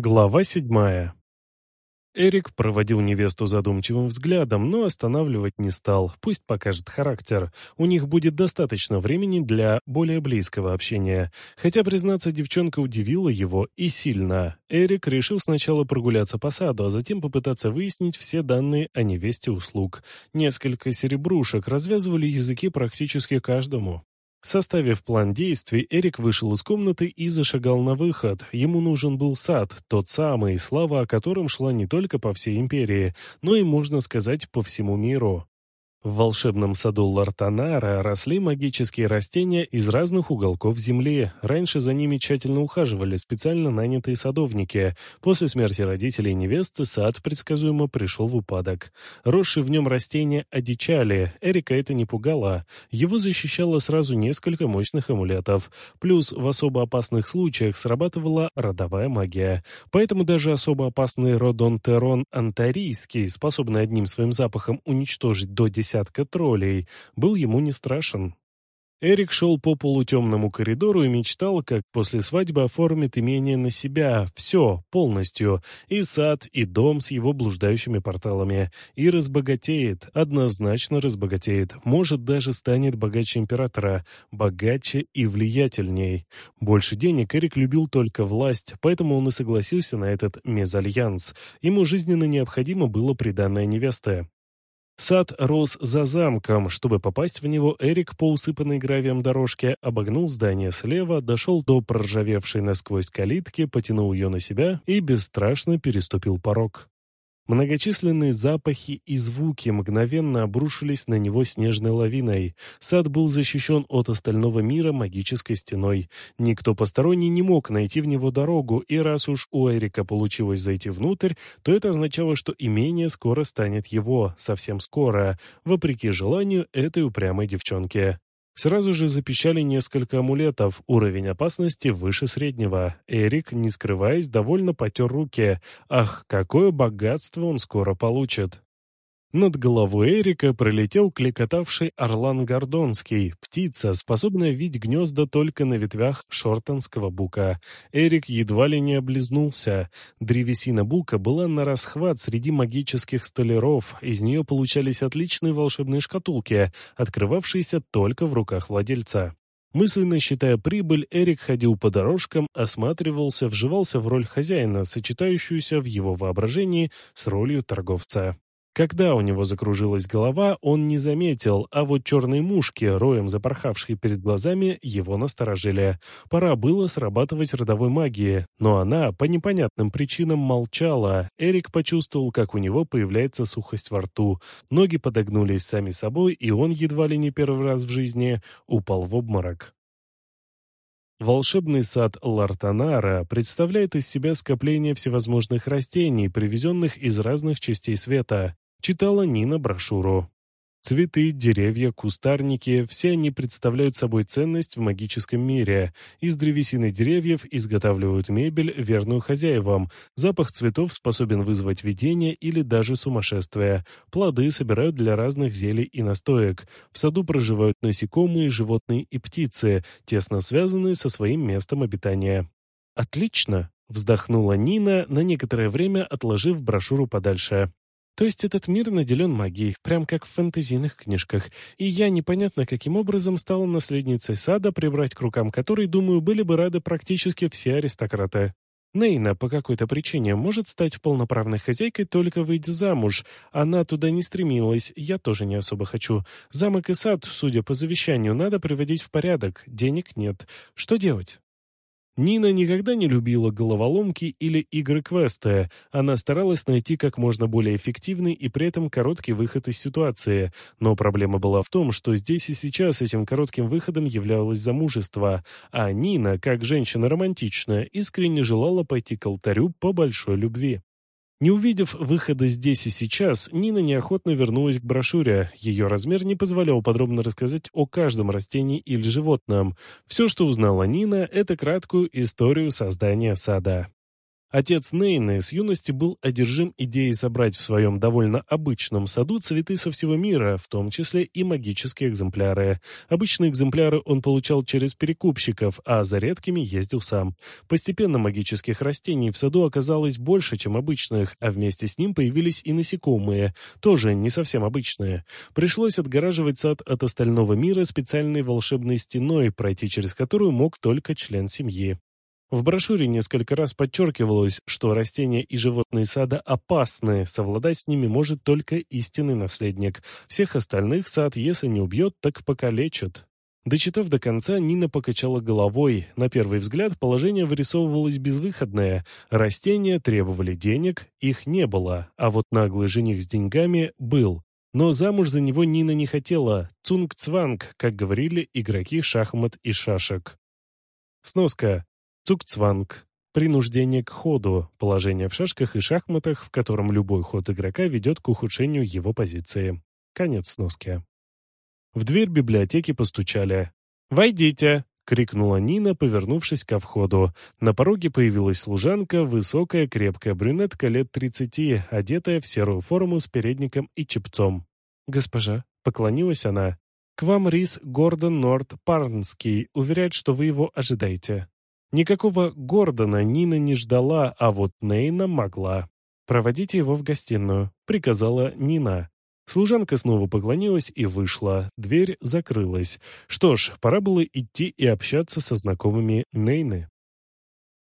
Глава седьмая. Эрик проводил невесту задумчивым взглядом, но останавливать не стал, пусть покажет характер. У них будет достаточно времени для более близкого общения. Хотя, признаться, девчонка удивила его и сильно. Эрик решил сначала прогуляться по саду, а затем попытаться выяснить все данные о невесте услуг. Несколько серебрушек развязывали языки практически каждому. Составив план действий, Эрик вышел из комнаты и зашагал на выход. Ему нужен был сад, тот самый, слава о котором шла не только по всей империи, но и, можно сказать, по всему миру. В волшебном саду Лартанара росли магические растения из разных уголков земли. Раньше за ними тщательно ухаживали специально нанятые садовники. После смерти родителей невесты сад предсказуемо пришел в упадок. Росшие в нем растения одичали. Эрика это не пугало. Его защищало сразу несколько мощных амулетов. Плюс в особо опасных случаях срабатывала родовая магия. Поэтому даже особо опасный родонтерон антарийский, способный одним своим запахом уничтожить до 10 десятка троллей, был ему не страшен. Эрик шел по полутемному коридору и мечтал, как после свадьбы оформит имение на себя, все, полностью, и сад, и дом с его блуждающими порталами, и разбогатеет, однозначно разбогатеет, может даже станет богаче императора, богаче и влиятельней. Больше денег Эрик любил только власть, поэтому он и согласился на этот мезальянс. Ему жизненно необходимо было приданная невеста. Сад рос за замком. Чтобы попасть в него, Эрик по усыпанной гравием дорожке обогнул здание слева, дошел до проржавевшей насквозь калитки, потянул ее на себя и бесстрашно переступил порог. Многочисленные запахи и звуки мгновенно обрушились на него снежной лавиной. Сад был защищен от остального мира магической стеной. Никто посторонний не мог найти в него дорогу, и раз уж у Эрика получилось зайти внутрь, то это означало, что имение скоро станет его, совсем скоро, вопреки желанию этой упрямой девчонки. Сразу же запищали несколько амулетов, уровень опасности выше среднего. Эрик, не скрываясь, довольно потер руки. Ах, какое богатство он скоро получит. Над головой Эрика пролетел кликотавший орлан гордонский, птица, способная видеть гнезда только на ветвях шортонского бука. Эрик едва ли не облизнулся. Древесина бука была на расхват среди магических столяров, из нее получались отличные волшебные шкатулки, открывавшиеся только в руках владельца. Мысленно считая прибыль, Эрик ходил по дорожкам, осматривался, вживался в роль хозяина, сочетающуюся в его воображении с ролью торговца. Когда у него закружилась голова, он не заметил, а вот черные мушки, роем запорхавшие перед глазами, его насторожили. Пора было срабатывать родовой магии, но она по непонятным причинам молчала. Эрик почувствовал, как у него появляется сухость во рту. Ноги подогнулись сами собой, и он, едва ли не первый раз в жизни, упал в обморок. Волшебный сад Лартанара представляет из себя скопление всевозможных растений, привезенных из разных частей света. Читала Нина брошюру. Цветы, деревья, кустарники – все они представляют собой ценность в магическом мире. Из древесины деревьев изготавливают мебель, верную хозяевам. Запах цветов способен вызвать видение или даже сумасшествие. Плоды собирают для разных зелий и настоек. В саду проживают насекомые, животные и птицы, тесно связанные со своим местом обитания. «Отлично!» – вздохнула Нина, на некоторое время отложив брошюру подальше. То есть этот мир наделен магией, прям как в фэнтезийных книжках, и я непонятно каким образом стала наследницей сада, прибрать к рукам которой, думаю, были бы рады практически все аристократы. Нейна по какой-то причине может стать полноправной хозяйкой, только выйдя замуж. Она туда не стремилась, я тоже не особо хочу. Замок и сад, судя по завещанию, надо приводить в порядок, денег нет. Что делать? Нина никогда не любила головоломки или игры-квесты. Она старалась найти как можно более эффективный и при этом короткий выход из ситуации. Но проблема была в том, что здесь и сейчас этим коротким выходом являлось замужество, а Нина, как женщина романтичная, искренне желала пойти к алтарю по большой любви. Не увидев выхода здесь и сейчас, Нина неохотно вернулась к брошюре. Ее размер не позволял подробно рассказать о каждом растении или животном. Все, что узнала Нина, это краткую историю создания сада. Отец Нейны с юности был одержим идеей собрать в своем довольно обычном саду цветы со всего мира, в том числе и магические экземпляры. Обычные экземпляры он получал через перекупщиков, а за редкими ездил сам. Постепенно магических растений в саду оказалось больше, чем обычных, а вместе с ним появились и насекомые, тоже не совсем обычные. Пришлось отгораживать сад от остального мира специальной волшебной стеной, пройти через которую мог только член семьи. В брошюре несколько раз подчеркивалось, что растения и животные сада опасны, совладать с ними может только истинный наследник. Всех остальных сад, если не убьет, так покалечит. Дочитав до конца, Нина покачала головой. На первый взгляд положение вырисовывалось безвыходное. Растения требовали денег, их не было, а вот наглый жених с деньгами был. Но замуж за него Нина не хотела. Цунг-цванг, как говорили игроки шахмат и шашек. Сноска. Цукцванг. Принуждение к ходу. Положение в шашках и шахматах, в котором любой ход игрока ведет к ухудшению его позиции. Конец сноски. В дверь библиотеки постучали. «Войдите!» — крикнула Нина, повернувшись ко входу. На пороге появилась служанка, высокая, крепкая брюнетка лет тридцати, одетая в серую форму с передником и чепцом. «Госпожа», — поклонилась она, — «к вам Рис Гордон Норт Парнский уверяет, что вы его ожидаете». Никакого Гордона Нина не ждала, а вот Нейна могла. «Проводите его в гостиную», — приказала Нина. Служанка снова поклонилась и вышла. Дверь закрылась. Что ж, пора было идти и общаться со знакомыми Нейны.